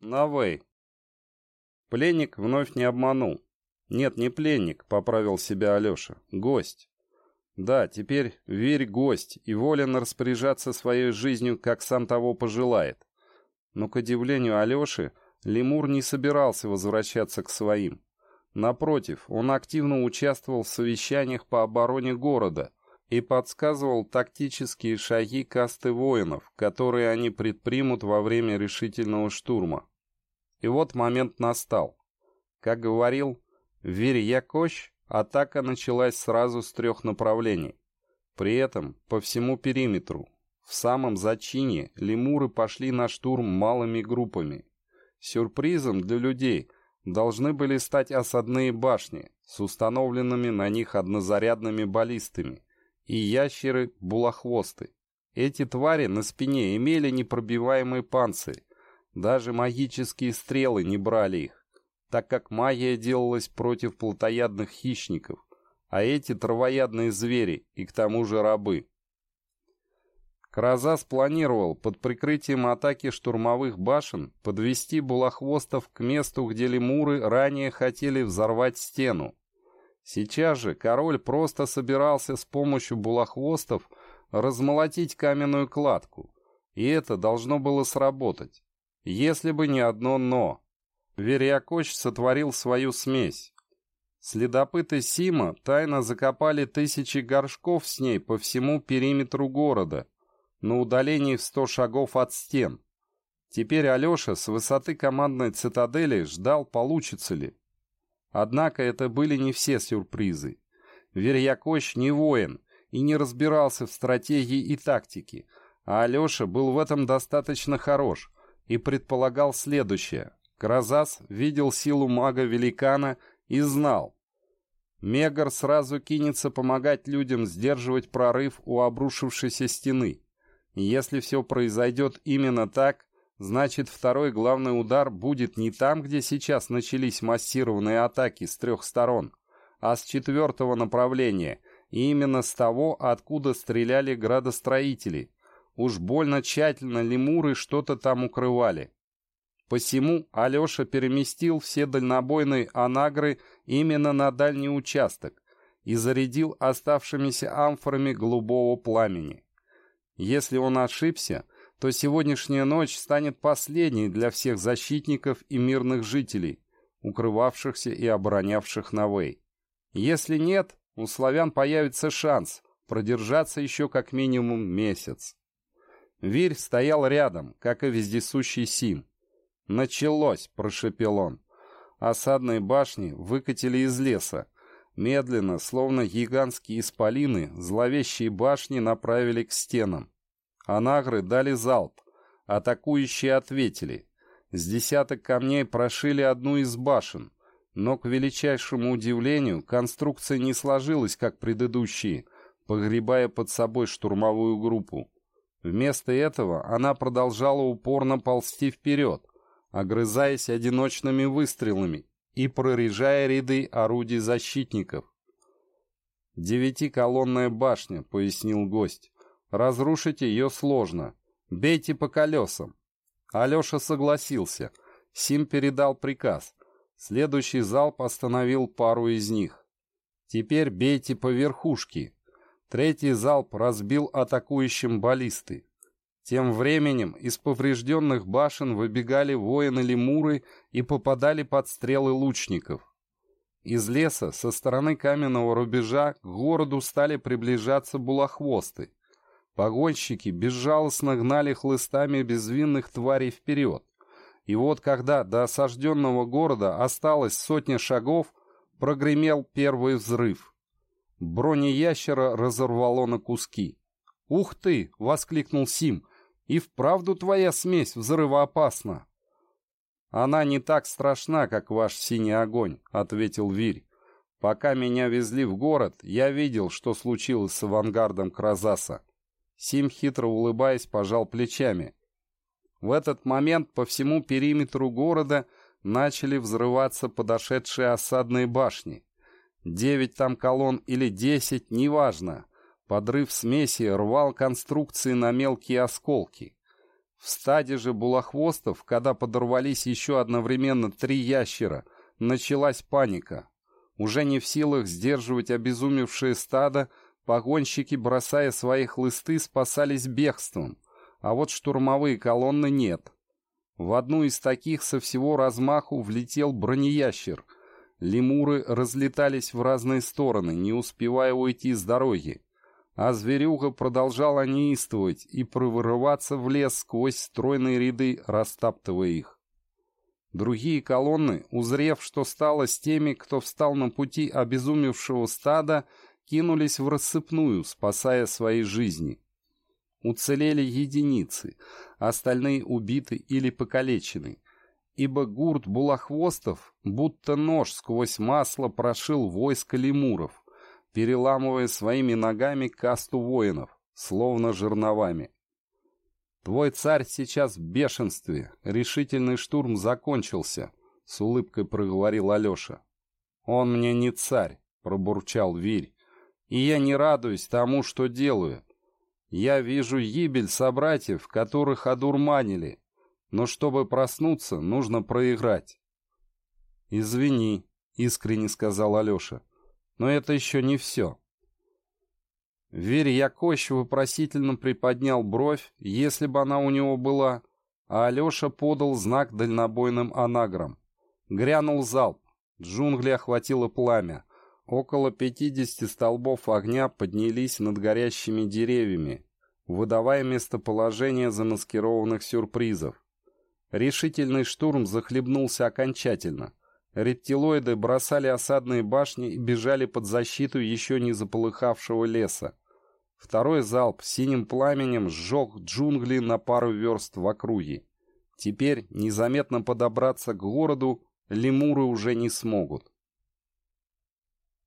Навей. Пленник вновь не обманул. Нет, не пленник, поправил себя Алеша. Гость. Да, теперь верь гость и волен распоряжаться своей жизнью, как сам того пожелает. Но, к удивлению Алеши, лемур не собирался возвращаться к своим. Напротив, он активно участвовал в совещаниях по обороне города и подсказывал тактические шаги касты воинов, которые они предпримут во время решительного штурма. И вот момент настал. Как говорил Вирьякощ, атака началась сразу с трех направлений. При этом по всему периметру, в самом зачине, лемуры пошли на штурм малыми группами. Сюрпризом для людей должны были стать осадные башни с установленными на них однозарядными баллистами и ящеры-булохвосты. Эти твари на спине имели непробиваемый панцирь, даже магические стрелы не брали их, так как магия делалась против плотоядных хищников, а эти травоядные звери и к тому же рабы. Краза спланировал под прикрытием атаки штурмовых башен подвести булохвостов к месту, где лемуры ранее хотели взорвать стену. Сейчас же король просто собирался с помощью булохвостов размолотить каменную кладку, и это должно было сработать. Если бы не одно «но». Вериакоч сотворил свою смесь. Следопыты Сима тайно закопали тысячи горшков с ней по всему периметру города — на удалении в сто шагов от стен. Теперь Алеша с высоты командной цитадели ждал, получится ли. Однако это были не все сюрпризы. Верьякощ не воин и не разбирался в стратегии и тактике, а Алеша был в этом достаточно хорош и предполагал следующее. Кразас видел силу мага-великана и знал. Мегар сразу кинется помогать людям сдерживать прорыв у обрушившейся стены. Если все произойдет именно так, значит второй главный удар будет не там, где сейчас начались массированные атаки с трех сторон, а с четвертого направления, и именно с того, откуда стреляли градостроители. Уж больно тщательно лемуры что-то там укрывали. Посему Алеша переместил все дальнобойные анагры именно на дальний участок и зарядил оставшимися амфорами голубого пламени. Если он ошибся, то сегодняшняя ночь станет последней для всех защитников и мирных жителей, укрывавшихся и оборонявших Навей. Если нет, у славян появится шанс продержаться еще как минимум месяц. Вирь стоял рядом, как и вездесущий Сим. «Началось!» — прошепел он. Осадные башни выкатили из леса, Медленно, словно гигантские исполины, зловещие башни направили к стенам. Анагры дали залп. Атакующие ответили. С десяток камней прошили одну из башен, но, к величайшему удивлению, конструкция не сложилась, как предыдущие, погребая под собой штурмовую группу. Вместо этого она продолжала упорно ползти вперед, огрызаясь одиночными выстрелами и прорежая ряды орудий защитников. «Девятиколонная башня», — пояснил гость. «Разрушить ее сложно. Бейте по колесам». Алеша согласился. Сим передал приказ. Следующий залп остановил пару из них. «Теперь бейте по верхушке». Третий залп разбил атакующим баллисты. Тем временем из поврежденных башен выбегали воины-лемуры и попадали под стрелы лучников. Из леса со стороны каменного рубежа к городу стали приближаться булохвосты. Погонщики безжалостно гнали хлыстами безвинных тварей вперед. И вот когда до осажденного города осталось сотня шагов, прогремел первый взрыв. Бронеящера разорвало на куски. «Ух ты!» — воскликнул Сим. И вправду твоя смесь взрывоопасна. Она не так страшна, как ваш синий огонь, ответил Вирь. Пока меня везли в город, я видел, что случилось с авангардом Кразаса. Сим, хитро улыбаясь, пожал плечами. В этот момент по всему периметру города начали взрываться подошедшие осадные башни. Девять там колонн или десять, неважно. Подрыв смеси рвал конструкции на мелкие осколки. В стаде же булохвостов, когда подорвались еще одновременно три ящера, началась паника. Уже не в силах сдерживать обезумевшее стадо, погонщики, бросая свои хлысты, спасались бегством, а вот штурмовые колонны нет. В одну из таких со всего размаху влетел бронеящер. Лемуры разлетались в разные стороны, не успевая уйти с дороги. А зверюга продолжала неистовать и прорываться в лес сквозь стройные ряды, растаптывая их. Другие колонны, узрев, что стало с теми, кто встал на пути обезумевшего стада, кинулись в рассыпную, спасая свои жизни. Уцелели единицы, остальные убиты или покалечены, ибо гурт булахвостов, будто нож сквозь масло прошил войско лемуров, переламывая своими ногами касту воинов, словно жерновами. «Твой царь сейчас в бешенстве. Решительный штурм закончился», — с улыбкой проговорил Алеша. «Он мне не царь», — пробурчал Вирь, — «и я не радуюсь тому, что делаю. Я вижу гибель собратьев, которых одурманили, но чтобы проснуться, нужно проиграть». «Извини», — искренне сказал Алеша. Но это еще не все. Верь Якощ вопросительно приподнял бровь, если бы она у него была, а Алеша подал знак дальнобойным анаграм. Грянул залп. Джунгли охватило пламя. Около пятидесяти столбов огня поднялись над горящими деревьями, выдавая местоположение замаскированных сюрпризов. Решительный штурм захлебнулся окончательно. Рептилоиды бросали осадные башни и бежали под защиту еще не заполыхавшего леса. Второй залп синим пламенем сжег джунгли на пару верст в округе. Теперь незаметно подобраться к городу лемуры уже не смогут.